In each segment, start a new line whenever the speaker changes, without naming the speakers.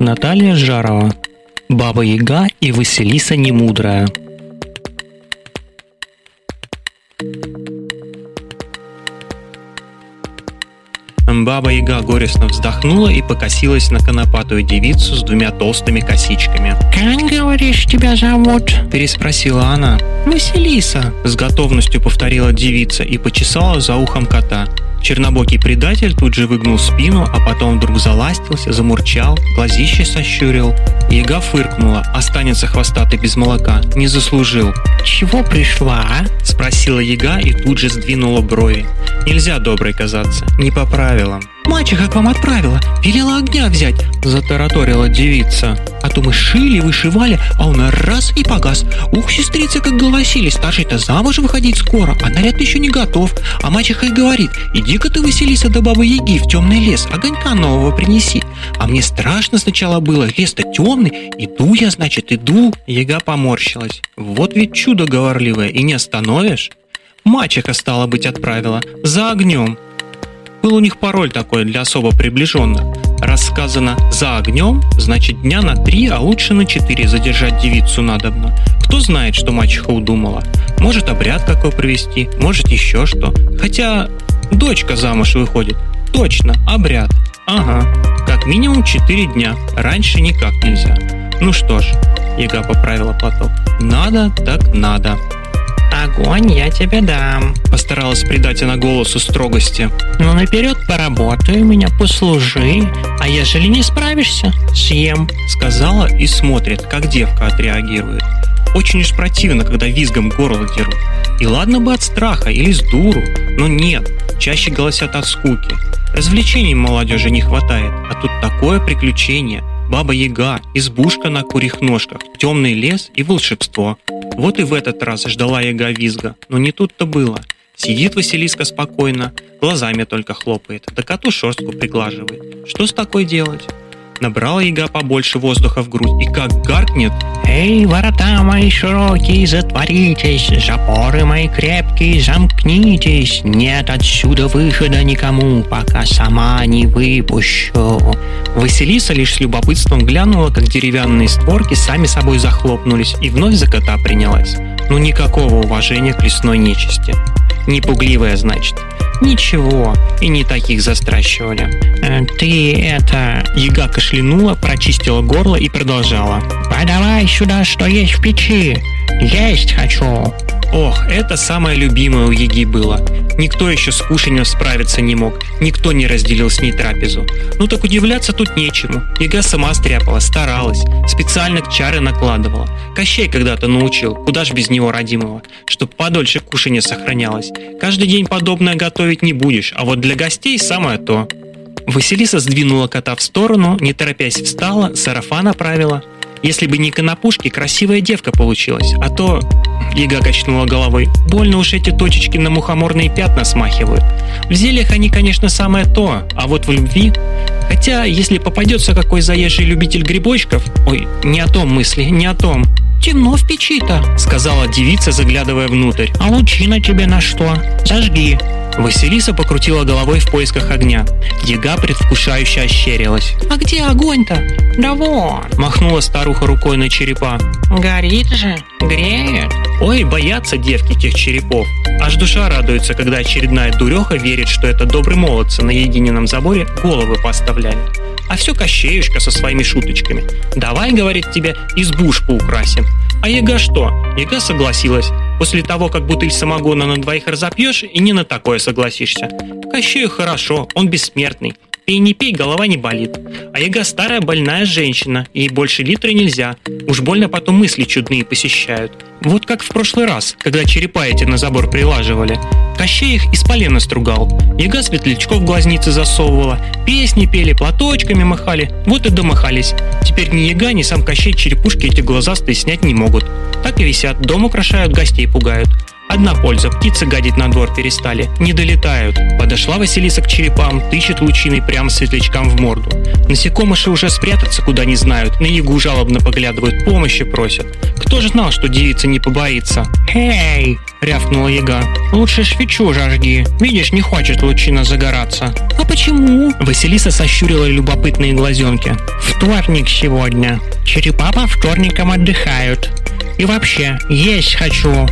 Наталья Жарова. Баба Яга и Василиса Немудрая. Баба Яга горестно вздохнула и покосилась на конопатую девицу с двумя толстыми косичками.
«Как, говоришь, тебя зовут?»
– переспросила она.
«Василиса», –
с готовностью повторила девица и почесала за ухом кота. Чернобокий предатель тут же выгнул спину, а потом вдруг заластился, замурчал, глазище сощурил. Яга фыркнула, останется хвостатый без молока, не заслужил.
«Чего пришла?»
– спросила Яга и тут же сдвинула брови. «Нельзя доброй казаться, не по правилам».
«Мачеха к вам отправила, велела огня взять», –
затараторила девица.
«А то мы шили, вышивали, а он раз и погас. Ух, сестрицы, как голосили, старший-то замуж выходить скоро, а наряд еще не готов. А мачеха и говорит, иди-ка ты, Василиса, до бабы Яги в темный лес, огонька нового принеси. А мне страшно сначала было, лес-то темный, иду я, значит, иду».
Яга поморщилась. «Вот ведь чудо говорливое, и не остановишь?» Мачеха, стала быть, отправила. За огнем. Был у них пароль такой для особо приближенных. Рассказано «за огнем», значит дня на три, а лучше на четыре задержать девицу надобно. Кто знает, что мачеха удумала. Может обряд какой провести, может еще что. Хотя дочка замуж выходит. Точно, обряд. Ага, как минимум четыре дня. Раньше никак нельзя. Ну что ж, Яга поправила платок. Надо так надо.
«Огонь я тебе дам», —
постаралась придать она голосу строгости.
«Ну, наперед поработай, меня послужи, а ежели не справишься, съем», —
сказала и смотрит, как девка отреагирует. Очень уж противно, когда визгом горло дерут. И ладно бы от страха или с дуру, но нет, чаще голосят от скуки. Развлечений молодежи не хватает, а тут такое приключение. Баба-яга, избушка на курьих ножках, темный лес и волшебство. Вот и в этот раз ждала яга визга, но не тут-то было. Сидит Василиска спокойно, глазами только хлопает, да коту шерстку приглаживает. Что с такой делать? Набрала яга побольше воздуха в грудь и как гаркнет
«Эй, ворота мои широкие, затворитесь, запоры мои крепкие, замкнитесь, нет отсюда выхода никому, пока сама не выпущу».
Василиса лишь с любопытством глянула, как деревянные створки сами собой захлопнулись и вновь за кота принялась. Ну никакого уважения к лесной нечисти. Непугливая, значит. Ничего, и не таких застращивали.
Э, «Ты это...»
Яга кашлянула, прочистила горло и продолжала.
«Подавай сюда, что есть в печи. Есть хочу».
Ох, это самое любимое у Еги было. Никто еще с кушанием справиться не мог, никто не разделил с ней трапезу. Ну так удивляться тут нечему. Ега сама стряпала, старалась, специально к чары накладывала. Кощей когда-то научил, куда ж без него родимого, чтоб подольше кушанье сохранялось. Каждый день подобное готовить не будешь, а вот для гостей самое то. Василиса сдвинула кота в сторону, не торопясь встала, сарафан оправила. Если бы не конопушки, красивая девка получилась, а то Яга качнула головой. Больно уж эти точечки на мухоморные пятна смахивают. В зельях они, конечно, самое то, а вот в любви... Хотя, если попадется какой заезжий любитель грибочков... Ой, не о том мысли, не о том.
«Темно в печи-то», —
сказала девица, заглядывая внутрь.
«А лучина тебе на что? Зажги».
Василиса покрутила головой в поисках огня. Яга предвкушающе ощерилась.
«А где огонь-то?» «Да вон!»
– махнула старуха рукой на черепа.
«Горит же, греет!»
Ой, боятся девки тех черепов. Аж душа радуется, когда очередная дуреха верит, что это добрые молодцы на едином заборе головы поставляли. А все Кощеюшка со своими шуточками. «Давай, — говорит тебе, — избушку украсим». А Яга что? Яга согласилась. После того, как бутыль самогона на двоих разопьешь, и не на такое согласишься. Кощею хорошо, он бессмертный. Пей не пей, голова не болит. А Яга старая больная женщина, ей больше литра нельзя. Уж больно потом мысли чудные посещают. Вот как в прошлый раз, когда черепа эти на забор прилаживали. Кощей их из полена стругал. Яга светлячков в глазницы засовывала. Песни пели, платочками махали. Вот и домахались. Теперь ни Яга, ни сам Кощей черепушки эти глазастые снять не могут. Так и висят, дом украшают, гостей пугают. Одна польза, птицы гадить на двор перестали, не долетают. Подошла Василиса к черепам, тычет лучиной прямо светлячкам в морду. Насекомыши уже спрятаться куда не знают, на ягу жалобно поглядывают, помощи просят. Кто же знал, что девица не побоится? «Эй!» — рявкнула яга. «Лучше свечу жажги. Видишь, не хочет лучина загораться».
«А почему?»
Василиса сощурила любопытные глазенки. «Вторник сегодня. Черепа по вторникам отдыхают. И вообще, есть хочу.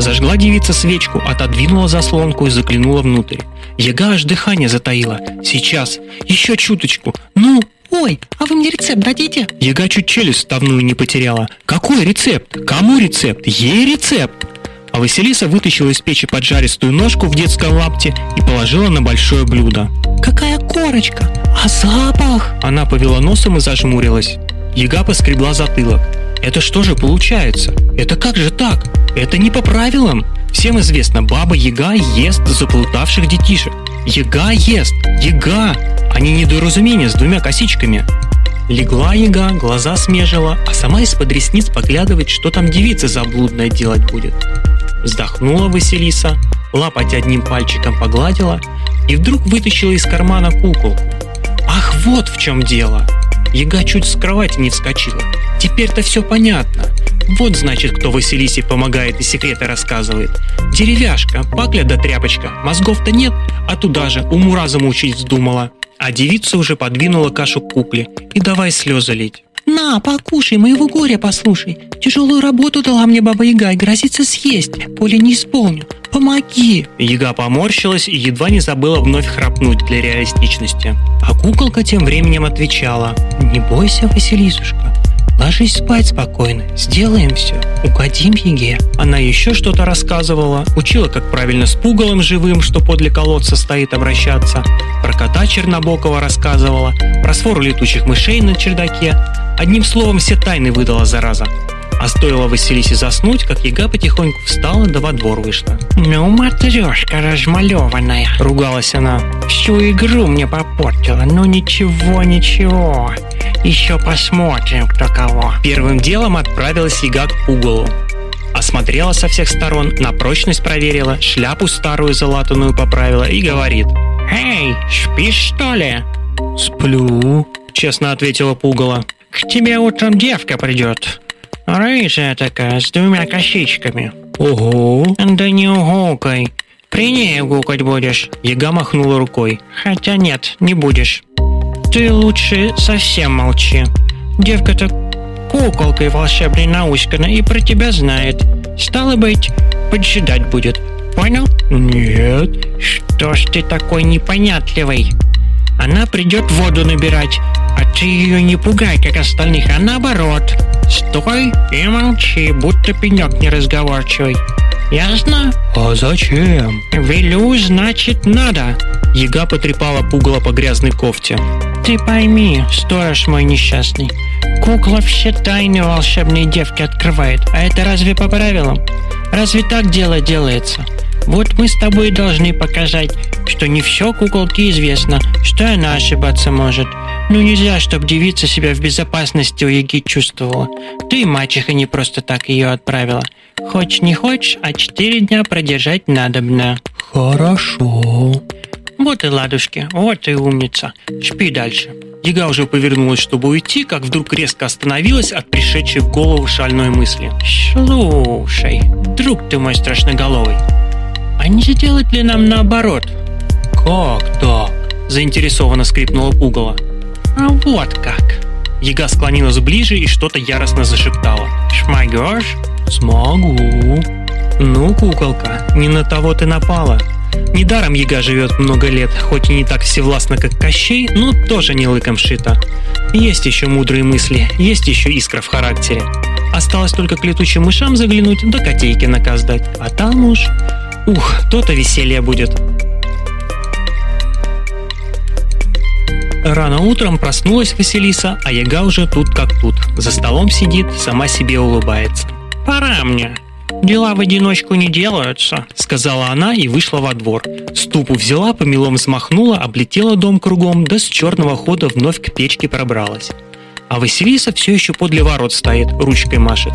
Зажгла девица свечку, отодвинула заслонку и заглянула внутрь. Яга аж дыхание затаила. Сейчас. Еще чуточку. Ну,
«Ой, а вы мне рецепт дадите?»
Яга чуть челюсть ставную не потеряла. «Какой рецепт? Кому рецепт? Ей рецепт!» А Василиса вытащила из печи поджаристую ножку в детском лапте и положила на большое блюдо.
«Какая корочка! А запах?»
Она повела носом и зажмурилась. Яга поскребла затылок. Это что же получается? Это как же так? Это не по правилам. Всем известно, баба Яга ест заплутавших детишек. Яга ест! Яга! Не недоразумение с двумя косичками. Легла яга, глаза смежила, а сама из-под ресниц поглядывает, что там девица заблудная делать будет. Вздохнула Василиса, лапать одним пальчиком погладила и вдруг вытащила из кармана куколку. Ах, вот в чем дело! Яга чуть с кровати не вскочила. Теперь-то все понятно. Вот значит, кто Василисе помогает и секреты рассказывает. Деревяшка, пакля да тряпочка. Мозгов-то нет, а туда же уму-разуму учить вздумала. А девица уже подвинула кашу к кукле. И давай слезы лить.
«На, покушай, моего горя послушай. Тяжелую работу дала мне баба Яга и грозится съесть. Поле не исполню. Помоги!»
Яга поморщилась и едва не забыла вновь храпнуть для реалистичности. А куколка тем временем отвечала. «Не бойся, Василисушка, Ложись спать спокойно, сделаем все, угодим Еге. Она еще что-то рассказывала, учила, как правильно с пугалом живым, что подле колодца стоит, обращаться. Про кота Чернобокова рассказывала, про свору летучих мышей на чердаке. Одним словом, все тайны выдала зараза. А стоило Василисе заснуть, как яга потихоньку встала да во двор вышла.
«Ну, матрешка размалеванная!» — ругалась она. «Всю игру мне попортила, ну ничего, ничего. Еще посмотрим, кто кого».
Первым делом отправилась яга к пугалу. Осмотрела со всех сторон, на прочность проверила, шляпу старую залатанную поправила и говорит.
«Эй, спишь что ли?»
«Сплю», — честно ответила пугало.
«К тебе утром девка придет. Рыжая такая, с двумя косичками.
Ого.
Да не угукай. При ней гукать будешь.
Яга махнула рукой.
Хотя нет, не будешь. Ты лучше совсем молчи. Девка-то куколкой волшебной науськана и про тебя знает. Стало быть, поджидать будет. Понял?
Нет.
Что ж ты такой непонятливый? Она придет воду набирать, а ты ее не пугай, как остальных, а наоборот. Стой и молчи, будто пенек неразговорчивый. Ясно?
А зачем?
Велю, значит, надо.
Яга потрепала пугало по грязной кофте.
Ты пойми, сторож мой несчастный, кукла все тайны волшебной девки открывает, а это разве по правилам? Разве так дело делается? Вот мы с тобой должны показать, что не все куколке известно, что она ошибаться может. Ну нельзя, чтобы девица себя в безопасности у Яги чувствовала. Ты, мачеха, не просто так ее отправила. Хочешь не хочешь, а четыре дня продержать надобно.
Хорошо.
Вот и ладушки, вот и умница. Спи дальше.
Яга уже повернулась, чтобы уйти, как вдруг резко остановилась от пришедшей в голову шальной мысли.
Слушай, друг ты мой страшноголовый, а не сделать ли нам наоборот?
Как так? Заинтересованно скрипнула пугало.
А вот как.
Яга склонилась ближе и что-то яростно зашептала.
Шмагешь?
Смогу. Ну, куколка, не на того ты напала. Недаром Яга живет много лет, хоть и не так всевластно, как Кощей, но тоже не лыком шито. Есть еще мудрые мысли, есть еще искра в характере. Осталось только к летучим мышам заглянуть, да котейке наказ дать. А там уж... Ух, то-то веселье будет. Рано утром проснулась Василиса, а Яга уже тут как тут. За столом сидит, сама себе улыбается.
«Пора мне. Дела в одиночку не делаются», —
сказала она и вышла во двор. Ступу взяла, помелом взмахнула, облетела дом кругом, да с черного хода вновь к печке пробралась. А Василиса все еще подле ворот стоит, ручкой машет.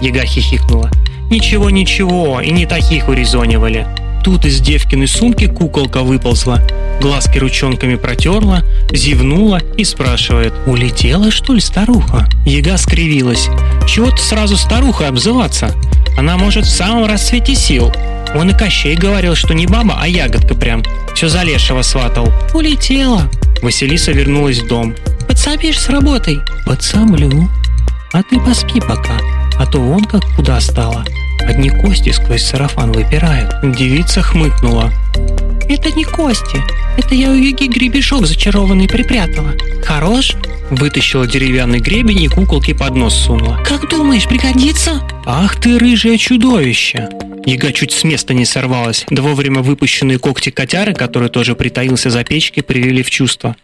Яга хихикнула. Ничего-ничего, и не таких урезонивали. Тут из девкиной сумки куколка выползла, глазки ручонками протерла, зевнула и спрашивает.
«Улетела, что ли, старуха?»
Яга скривилась. «Чего ты сразу старухой обзываться? Она может в самом расцвете сил. Он и Кощей говорил, что не баба, а ягодка прям. Все за лешего сватал».
«Улетела».
Василиса вернулась в дом.
«Подсобишь с работой?»
«Подсоблю.
А ты поспи пока, а то вон как куда стало». Одни кости сквозь сарафан выпирают.
Девица хмыкнула.
Это не кости. Это я у Юги гребешок зачарованный припрятала. Хорош?
Вытащила деревянный гребень и куколки под нос сунула.
Как думаешь, пригодится?
Ах ты, рыжее чудовище! Яга чуть с места не сорвалась. Да вовремя выпущенные когти котяры, который тоже притаился за печкой, привели в чувство.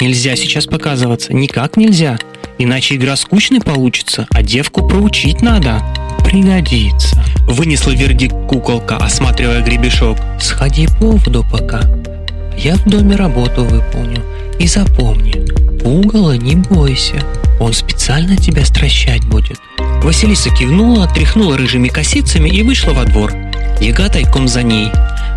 Нельзя сейчас показываться, никак нельзя. Иначе игра скучной получится, а девку проучить надо
пригодится.
Вынесла вердикт куколка, осматривая гребешок.
Сходи по поводу пока. Я в доме работу выполню. И запомни, пугало не бойся. Он специально тебя стращать будет.
Василиса кивнула, тряхнула рыжими косицами и вышла во двор. Яга тайком за ней.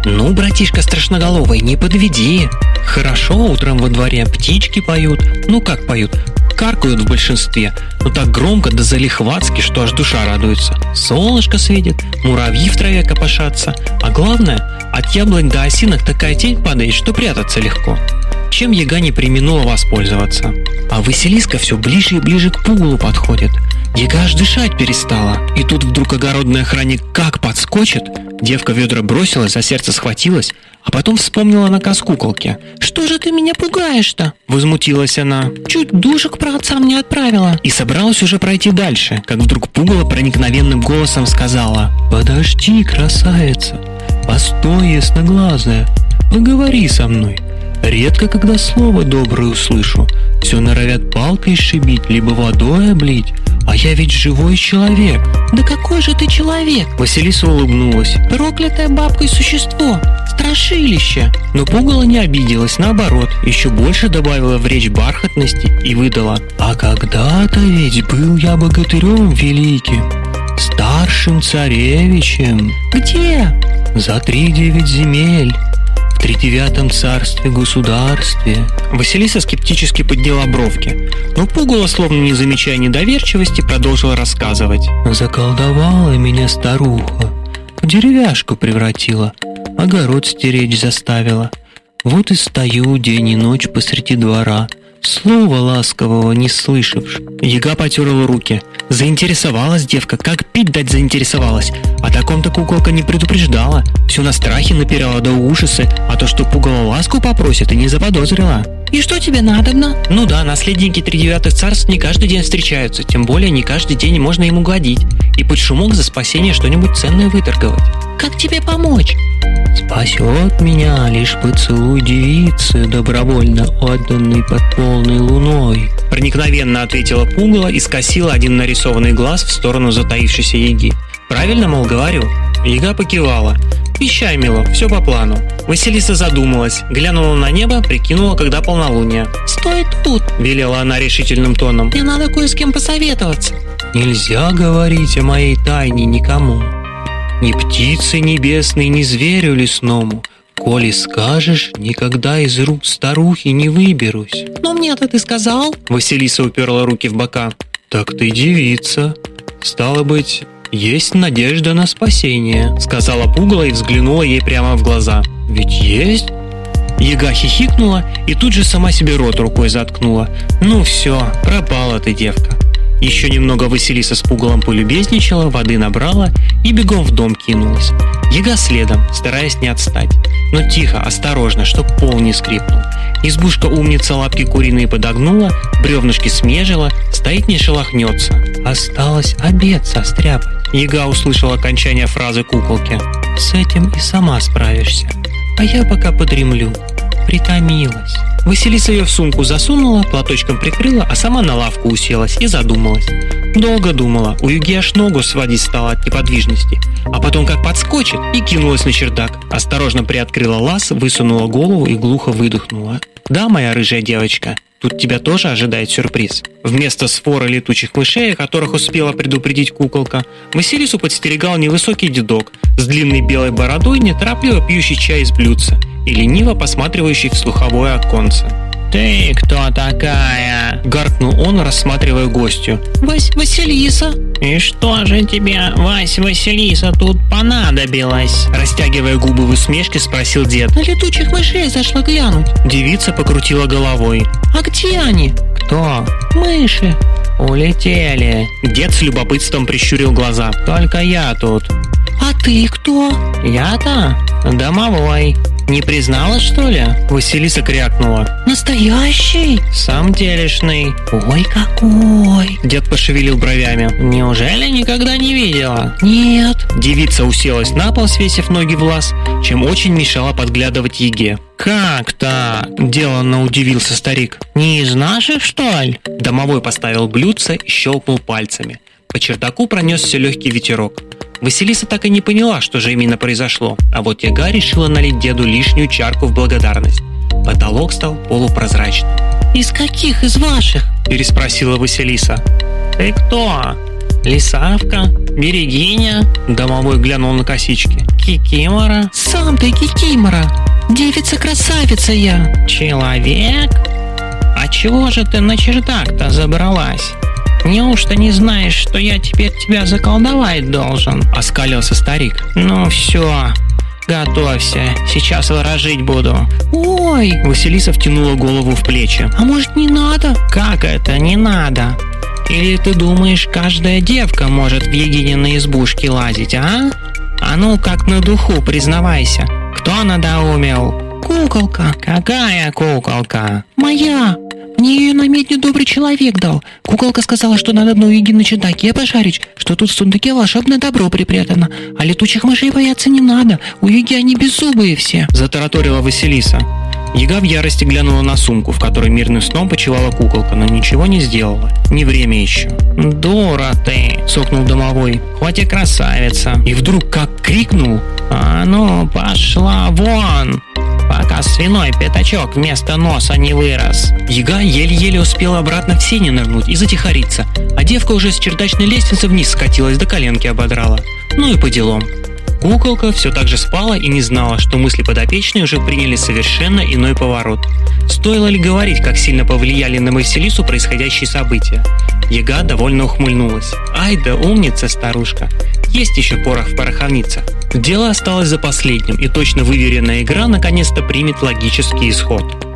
«Ну, братишка страшноголовый, не подведи!» Хорошо, утром во дворе птички поют. Ну как поют? Каркают в большинстве, но так громко да залихватски, что аж душа радуется. Солнышко светит, муравьи в траве копошатся, а главное, от яблонь до осинок такая тень падает, что прятаться легко. Чем яга не применула воспользоваться. А Василиска все ближе и ближе к пугалу подходит. Яга аж дышать перестала. И тут вдруг огородный охранник как подскочит. Девка ведра бросилась, за сердце схватилась, а потом вспомнила наказ куколки.
«Что же ты меня пугаешь-то?»
Возмутилась она.
«Чуть душек про отца мне отправила».
И собралась уже пройти дальше, как вдруг пугало проникновенным голосом сказала.
«Подожди, красавица, постой, ясноглазая, поговори со мной. Редко, когда слово доброе услышу, все норовят палкой сшибить, либо водой облить, а я ведь живой человек.
Да какой же ты человек?
Василиса улыбнулась.
Проклятое бабкой существо. Страшилище.
Но пугало не обиделась, наоборот, еще больше добавила в речь бархатности и выдала. А когда-то ведь был я богатырем великим, старшим царевичем.
Где?
За три девять земель в тридевятом царстве государстве.
Василиса скептически подняла бровки, но пугало, словно не замечая недоверчивости, продолжила рассказывать.
Заколдовала меня старуха, в деревяшку превратила, огород стеречь заставила. Вот и стою день и ночь посреди двора, слова ласкового не слышавши.
Яга потерла руки. Заинтересовалась девка, как пить дать заинтересовалась. О таком-то куколка не предупреждала. Все на страхе напирала до ужасы, а то, что пугало ласку попросит, и не заподозрила.
«И что тебе надобно?»
«Ну да, наследники тридевятых царств не каждый день встречаются, тем более не каждый день можно ему угодить, и под шумок за спасение что-нибудь ценное выторговать».
«Как тебе помочь?» «Спасет меня лишь поцелуй девицы, добровольно отданный под полной луной»,
проникновенно ответила пугало и скосила один нарисованный глаз в сторону затаившейся яги. «Правильно, мол, говорю?» Яга покивала. «Вещай, мило, все по плану». Василиса задумалась, глянула на небо, прикинула, когда полнолуние.
«Стой тут!»
– велела она решительным тоном.
«Мне надо кое с кем посоветоваться».
«Нельзя говорить о моей тайне никому. Ни птице небесной, ни зверю лесному. Коли скажешь, никогда из рук старухи не выберусь».
«Но мне-то ты сказал?»
Василиса уперла руки в бока. «Так ты девица. Стало быть, «Есть надежда на спасение», — сказала пугало и взглянула ей прямо в глаза. «Ведь есть?» Яга хихикнула и тут же сама себе рот рукой заткнула. «Ну все, пропала ты, девка». Еще немного Василиса с пугалом полюбезничала, воды набрала и бегом в дом кинулась. Яга следом, стараясь не отстать. Но тихо, осторожно, чтоб пол не скрипнул. Избушка умница лапки куриные подогнула, бревнышки смежила, стоит не шелохнется.
Осталось обед состряпать.
Яга услышала окончание фразы куколки.
С этим и сама справишься. А я пока подремлю. Притомилась.
Василиса ее в сумку засунула, платочком прикрыла, а сама на лавку уселась и задумалась. Долго думала, у Юги аж ногу сводить стала от неподвижности, а потом как подскочит и кинулась на чердак. Осторожно приоткрыла лаз, высунула голову и глухо выдохнула. Да, моя рыжая девочка, Тут тебя тоже ожидает сюрприз. Вместо свора летучих мышей, о которых успела предупредить куколка, Василису подстерегал невысокий дедок с длинной белой бородой, неторопливо пьющий чай из блюдца и лениво посматривающий в слуховое оконце.
«Ты кто такая?»
– гаркнул он, рассматривая гостью.
«Вась Василиса».
«И что же тебе, Вась Василиса, тут понадобилось?»
Растягивая губы в усмешке, спросил дед.
«На летучих мышей зашла глянуть».
Девица покрутила головой.
«А где они?»
«Кто?»
«Мыши».
«Улетели».
Дед с любопытством прищурил глаза.
«Только я тут».
«А ты кто?»
«Я-то? Домовой». Не призналась, что ли?
Василиса крякнула.
Настоящий?
Сам делишный.
Ой, какой!
Дед пошевелил бровями.
Неужели никогда не видела?
Нет.
Девица уселась на пол, свесив ноги в лаз, чем очень мешала подглядывать Еге.
«Как так?»
– деланно удивился старик.
«Не из наших, что ли?»
Домовой поставил блюдце и щелкнул пальцами. По чердаку пронесся легкий ветерок. Василиса так и не поняла, что же именно произошло, а вот Яга решила налить деду лишнюю чарку в благодарность. Потолок стал полупрозрачным.
«Из каких из ваших?»
– переспросила Василиса.
«Ты кто? Лисавка? Берегиня?»
– домовой глянул на косички.
«Кикимора?»
«Сам ты Кикимора! Девица-красавица я!»
«Человек? А чего же ты на чердак-то забралась?» Неужто не знаешь, что я теперь тебя заколдовать должен?»
– оскалился старик.
«Ну все, готовься, сейчас ворожить буду».
«Ой!»
– Василиса втянула голову в плечи.
«А может не надо?»
«Как это не надо? Или ты думаешь, каждая девка может в Егининой избушке лазить, а? А ну, как на духу, признавайся, кто надоумел?»
«Куколка».
«Какая куколка?»
«Моя». Мне ее на медне добрый человек дал. Куколка сказала, что надо одну еги на чердаке пошарить, что тут в сундуке волшебное добро припрятано. А летучих мышей бояться не надо, у еги они беззубые все.
Затараторила Василиса. Яга в ярости глянула на сумку, в которой мирным сном почивала куколка, но ничего не сделала. Не время еще.
«Дура ты!» – сокнул домовой. «Хоть и красавица!»
И вдруг как крикнул
«А ну, пошла вон!» пока свиной пятачок вместо носа не вырос.
Яга еле-еле успела обратно в сене нырнуть и затихариться, а девка уже с чердачной лестницы вниз скатилась, до коленки ободрала. Ну и по делам. Куколка все так же спала и не знала, что мысли подопечной уже приняли совершенно иной поворот. Стоило ли говорить, как сильно повлияли на Василису происходящие события? Яга довольно ухмыльнулась. Ай да умница старушка. Есть еще порох в пороховницах. Дело осталось за последним, и точно выверенная игра наконец-то примет логический исход.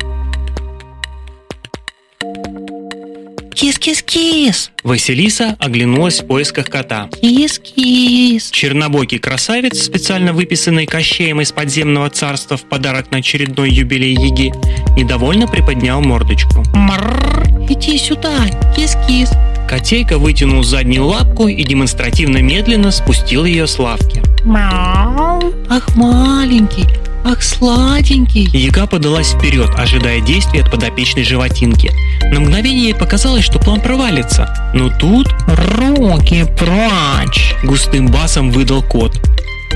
Кис-кис-кис!
Василиса оглянулась в поисках кота.
Кис-кис!
Чернобокий красавец, специально выписанный Кощеем из подземного царства в подарок на очередной юбилей Еги, недовольно приподнял мордочку.
Мрррр! Иди сюда! Кис-кис!
Котейка вытянул заднюю лапку и демонстративно медленно спустил ее с лавки.
Мяу! Ах, маленький! Ах, сладенький!
Яга подалась вперед, ожидая действий от подопечной животинки. На мгновение ей показалось, что план провалится. Но тут...
«Руки прочь!»
Густым басом выдал кот.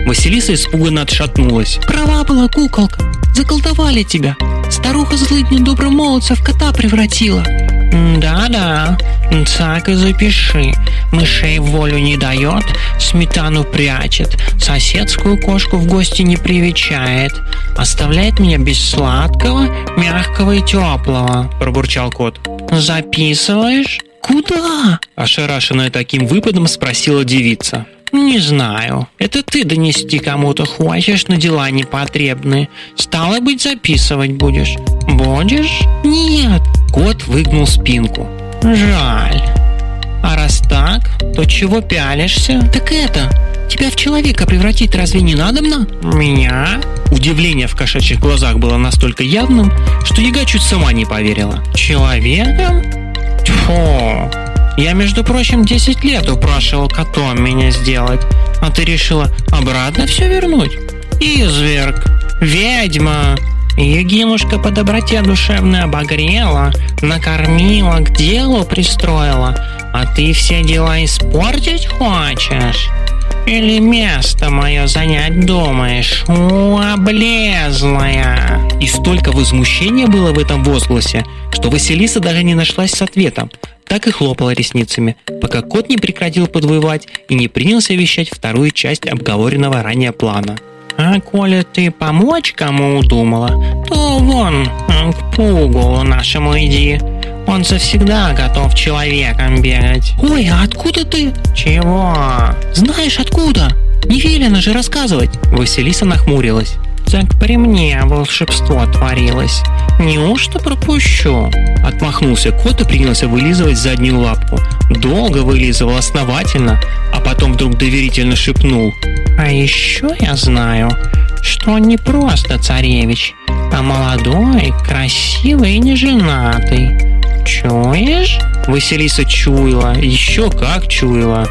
Василиса испуганно отшатнулась.
«Права была куколка! Заколдовали тебя! Старуха злыдня доброго молодца в кота превратила!»
«Да-да, так и запиши. Мышей волю не дает, сметану прячет, соседскую кошку в гости не привечает, оставляет меня без сладкого, мягкого и теплого», – пробурчал кот. «Записываешь?»
«Куда?»
– ошарашенная таким выпадом спросила девица.
«Не знаю. Это ты донести кому-то хочешь, на дела непотребные. Стало быть, записывать будешь. Будешь?»
«Нет».
Кот выгнул спинку.
«Жаль. А раз так, то чего пялишься?»
«Так это, тебя в человека превратить разве не надобно?»
«Меня?»
Удивление в кошачьих глазах было настолько явным, что Яга чуть сама не поверила.
«Человеком? Тьфу!» Я, между прочим, 10 лет упрашивал котом меня сделать, а ты решила обратно все вернуть? Изверг, ведьма. Егимушка по доброте душевной обогрела, накормила, к делу пристроила, а ты все дела испортить хочешь? Или место мое занять думаешь? У, облезлая!»
И столько возмущения было в этом возгласе, что Василиса даже не нашлась с ответом, так и хлопала ресницами, пока кот не прекратил подвывать и не принялся вещать вторую часть обговоренного ранее плана.
А коли ты помочь кому удумала, то вон, к пугалу нашему иди. Он завсегда готов человеком бегать.
Ой, а откуда ты?
Чего?
Знаешь откуда? Не велено же рассказывать.
Василиса нахмурилась.
Так при мне волшебство творилось. Неужто пропущу?
Отмахнулся кот и принялся вылизывать заднюю лапку. Долго вылизывал основательно, а потом вдруг доверительно шепнул.
А еще я знаю, что он не просто царевич, а молодой, красивый и неженатый. Чуешь?
Василиса чуяла, еще как чуяла.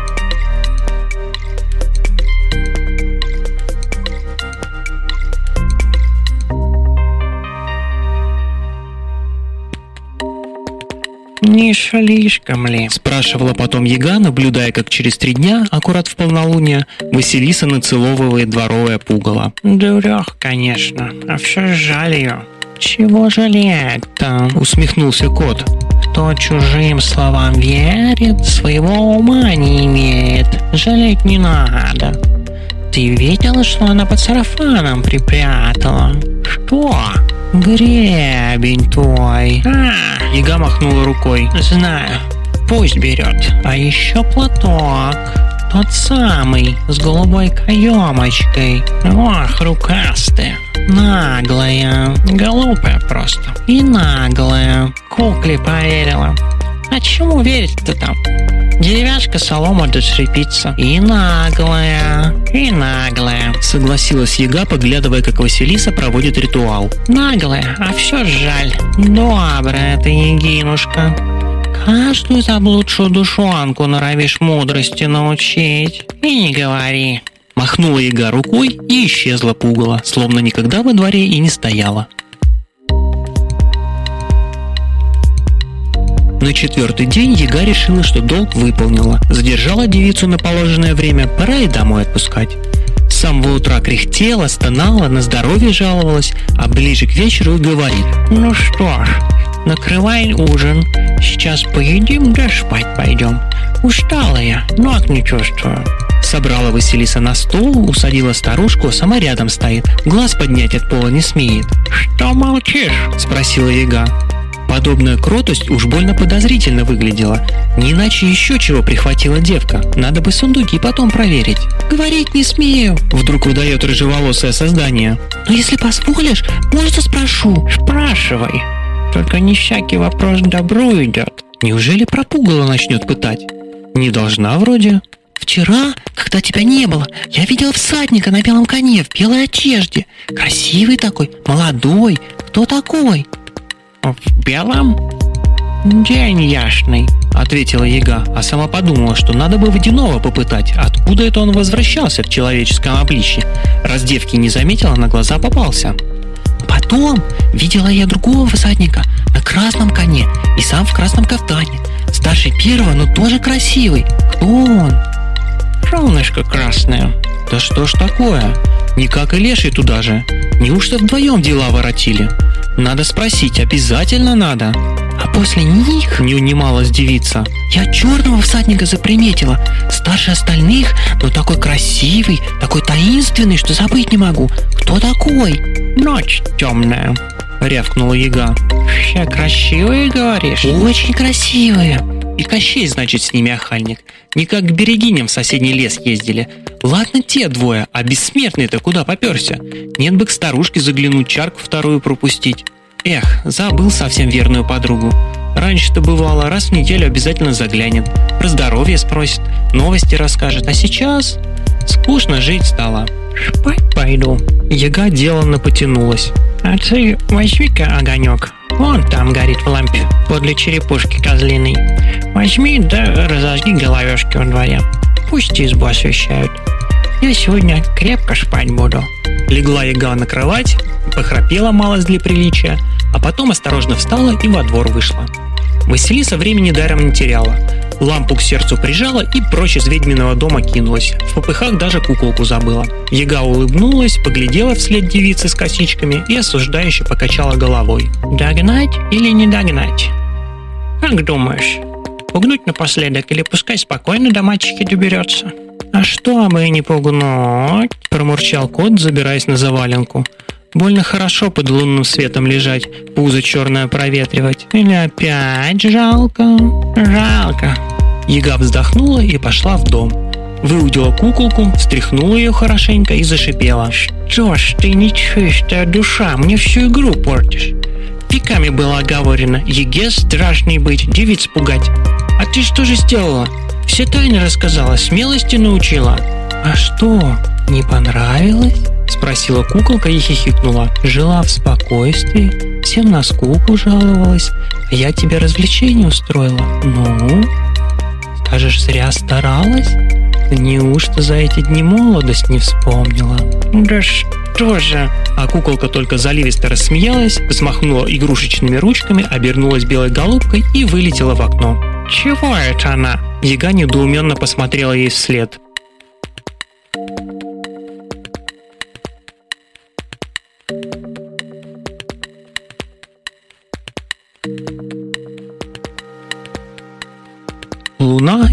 Не слишком ли?
Спрашивала потом Яга, наблюдая, как через три дня, аккурат в полнолуние, Василиса нацеловывает дворовое пугало.
Дурех, конечно, а все жаль ее. Чего жалеть-то?
Усмехнулся кот.
Кто чужим словам верит, своего ума не имеет. Жалеть не надо. Ты видела, что она под сарафаном припрятала? Что? Гребень твой. А,
Яга махнула рукой.
знаю. Пусть берет. А еще платок. Тот самый, с голубой каемочкой. Ох, рукастая. Наглая. Глупая просто. И наглая. Кукле поверила. А чему верить-то там? Деревяшка солома да шрипится. И наглая, и наглая.
Согласилась Яга, поглядывая, как Василиса проводит ритуал.
Наглая, а все жаль. Добрая ты, Егинушка. Каждую заблудшую душонку норовишь мудрости научить. И не говори.
Махнула Яга рукой и исчезла пугало, словно никогда во дворе и не стояла. На четвертый день Яга решила, что долг выполнила. Задержала девицу на положенное время, пора и домой отпускать. С самого утра кряхтела, стонала, на здоровье жаловалась, а ближе к вечеру говорит.
Ну что ж, накрывай ужин. Сейчас поедим, да спать пойдем. Устала я, ног не чувствую.
Собрала Василиса на стол, усадила старушку, сама рядом стоит, глаз поднять от пола не смеет.
Что молчишь?
Спросила Яга. Подобная кротость уж больно подозрительно выглядела. Не иначе еще чего прихватила девка. Надо бы сундуки потом проверить.
Говорить не смею.
Вдруг выдает рыжеволосое создание.
Но если позволишь, может, спрошу.
Спрашивай. Только не всякий вопрос добру идет.
Неужели пропугала начнет пытать? Не должна вроде.
Вчера, когда тебя не было, я видел всадника на белом коне в белой одежде. Красивый такой, молодой. Кто такой?
В белом? День ясный.
Ответила Яга, а сама подумала, что надо бы водяного попытать. Откуда это он возвращался в человеческом обличье? Раз девки не заметила, на глаза попался.
Потом видела я другого всадника на красном коне и сам в красном кафтане. Старше первого, но тоже красивый. Кто он?
Солнышко красное.
Да что ж такое? Никак и леший туда же. Неужто вдвоем дела воротили? Надо спросить, обязательно надо.
А после них
Не унималась девица.
я черного всадника заприметила. Старше остальных, но такой красивый, такой таинственный, что забыть не могу. Кто такой?
Ночь темная.
Рявкнула Яга.
Все красивые, говоришь?
Очень красивые.
И Кощей, значит, с ними охальник. Не как к берегиням в соседний лес ездили. Ладно те двое, а бессмертный-то куда поперся? Нет бы к старушке заглянуть, чарку вторую пропустить. Эх, забыл совсем верную подругу. Раньше-то бывало, раз в неделю обязательно заглянет. Про здоровье спросит, новости расскажет. А сейчас скучно жить стало.
Спать пойду.
Яга деланно потянулась.
А ты возьми-ка огонек. Вон там горит в лампе, подле черепушки козлиной. Возьми да разожги головешки во дворе. Пусть избу освещают. Я сегодня крепко спать буду.
Легла яга на кровать, похрапела малость для приличия, а потом осторожно встала и во двор вышла. Василиса времени даром не теряла. лампу к сердцу прижала и прочь из ведьминого дома кинулась. В попыхах даже куколку забыла. Яга улыбнулась, поглядела вслед девицы с косичками и осуждающе покачала головой.
«Догнать или не догнать? Как думаешь, пугнуть напоследок или пускай спокойно до мальчики доберется?»
«А что и не пугнуть?» – промурчал кот, забираясь на заваленку. Больно хорошо под лунным светом лежать, пузо черное проветривать.
Или опять жалко?
Жалко. Яга вздохнула и пошла в дом. Выудила куколку, встряхнула ее хорошенько и зашипела.
«Что ж ты нечистая душа, мне всю игру портишь? Веками было оговорено, еге страшный быть, девиц пугать. А ты что же сделала? Все тайны рассказала, смелости научила.
А что, не понравилось? Спросила куколка и хихикнула. Жила в спокойствии, всем на скуку жаловалась, а я тебе развлечение устроила. Ну, скажешь, зря старалась? Неужто за эти дни молодость не вспомнила?
Да что же?
А куколка только заливисто рассмеялась, взмахнула игрушечными ручками, обернулась белой голубкой и вылетела в окно.
Чего это она?
Яга недоуменно посмотрела ей вслед.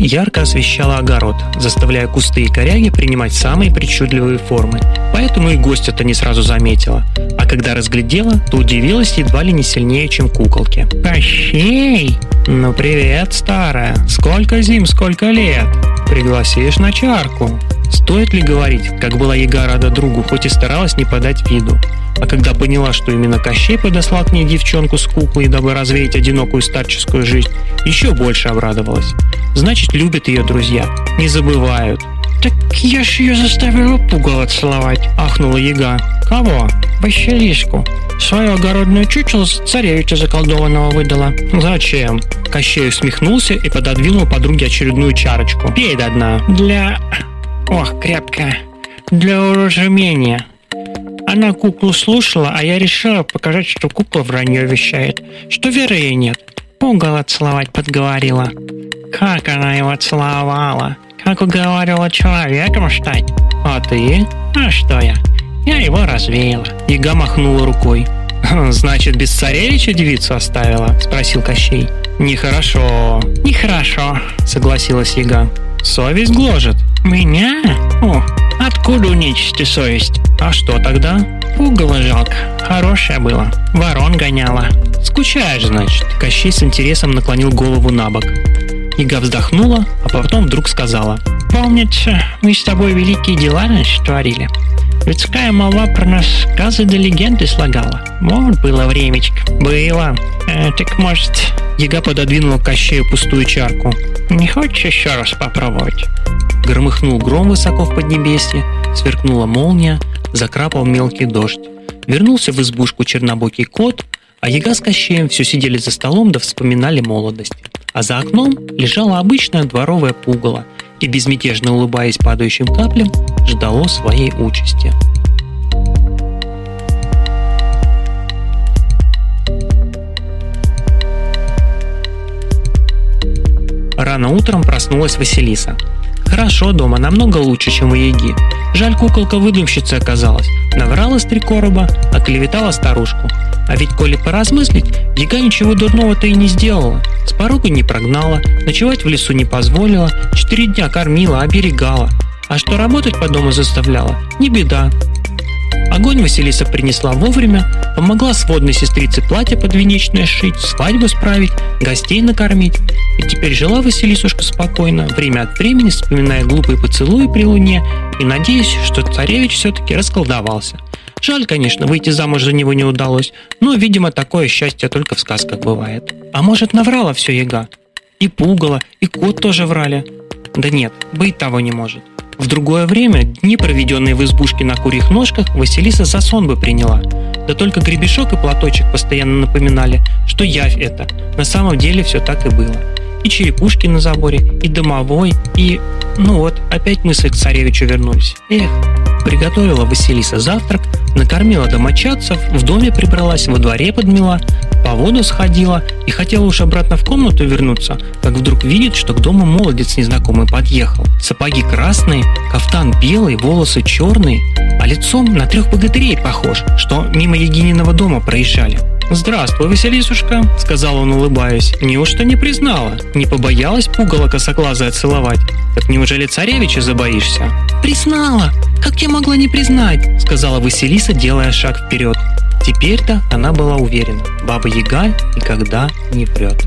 Ярко освещала огород, заставляя кусты и коряги принимать самые причудливые формы. Поэтому и гостья-то не сразу заметила. А когда разглядела, то удивилась едва ли не сильнее, чем куколки.
«Кощей!»
«Ну привет, старая! Сколько зим, сколько лет! Пригласишь на чарку!» Стоит ли говорить, как была Яга рада другу, хоть и старалась не подать виду. А когда поняла, что именно Кощей подослал к ней девчонку с куклой, дабы развеять одинокую старческую жизнь, еще больше обрадовалась. Значит, любят ее друзья, не забывают.
«Так я ж ее заставила пугало целовать», —
ахнула Яга.
«Кого?» «Василиску. Свою огородную чучело царевича заколдованного выдала».
«Зачем?» Кощей усмехнулся и пододвинул подруге очередную чарочку. «Пей до дна».
«Для...» «Ох, крепкая. Для уразумения». Она куклу слушала, а я решила показать, что кукла вранье вещает, что веры ей нет. Пугало целовать подговорила. Как она его целовала? Как уговаривала человеком стать?
А ты?
А что я? Я его развеяла.
Яга махнула рукой. «Значит, без царевича девицу оставила?» – спросил Кощей. «Нехорошо».
«Нехорошо», –
согласилась Яга. «Совесть гложет».
«Меня? О, откуда у нечисти совесть?»
«А что тогда?»
«Пугало жалко. Хорошая была. Ворон гоняла».
«Скучаешь, значит?» Кощей с интересом наклонил голову на бок. Ига вздохнула, а потом вдруг сказала.
«Помнится, мы с тобой великие дела, значит, творили. Людская молва про нас сказы да легенды слагала. Вот было времечко.
Было.
Э, так может...
Яга пододвинула Кощею пустую чарку.
Не хочешь еще раз попробовать?
Громыхнул гром высоко в поднебесье, сверкнула молния, закрапал мелкий дождь. Вернулся в избушку чернобокий кот, а Яга с Кощеем все сидели за столом да вспоминали молодость. А за окном лежала обычная дворовая пугало и, безмятежно улыбаясь падающим каплям, ждало своей участи. Рано утром проснулась Василиса. Хорошо дома, намного лучше, чем у Еги. Жаль, куколка выдумщица оказалась. Наврала с три короба, оклеветала старушку. А ведь, коли поразмыслить, Ега ничего дурного-то и не сделала. С порога не прогнала, ночевать в лесу не позволила, четыре дня кормила, оберегала. А что работать по дому заставляла, не беда. Огонь Василиса принесла вовремя, помогла сводной сестрице платье подвенечное сшить, свадьбу справить, гостей накормить. И теперь жила Василисушка спокойно, время от времени вспоминая глупые поцелуи при луне и надеясь, что царевич все-таки расколдовался. Жаль, конечно, выйти замуж за него не удалось, но, видимо, такое счастье только в сказках бывает. А может, наврала все яга? И пугало, и кот тоже врали. Да нет, быть того не может. В другое время, дни, проведенные в избушке на курьих ножках, Василиса за сон бы приняла. Да только гребешок и платочек постоянно напоминали, что явь это. На самом деле все так и было. И черепушки на заборе, и домовой, и... Ну вот, опять мысли к царевичу вернулись. Эх, приготовила Василиса завтрак, накормила домочадцев, в доме прибралась, во дворе подмела, по воду сходила, и хотела уж обратно в комнату вернуться, как вдруг видит, что к дому молодец незнакомый подъехал. Сапоги красные, кафтан белый, волосы черные, а лицом на трех богатырей похож, что мимо Егининого дома проезжали. «Здравствуй, Василисушка», — сказал он, улыбаясь. «Неужто не признала? Не побоялась пугало косоглазое целовать? Так неужели царевича забоишься?»
«Признала! Как я могла не признать?» — сказала Василиса, делая шаг вперед. Теперь-то она была уверена, Баба Яга никогда не врет.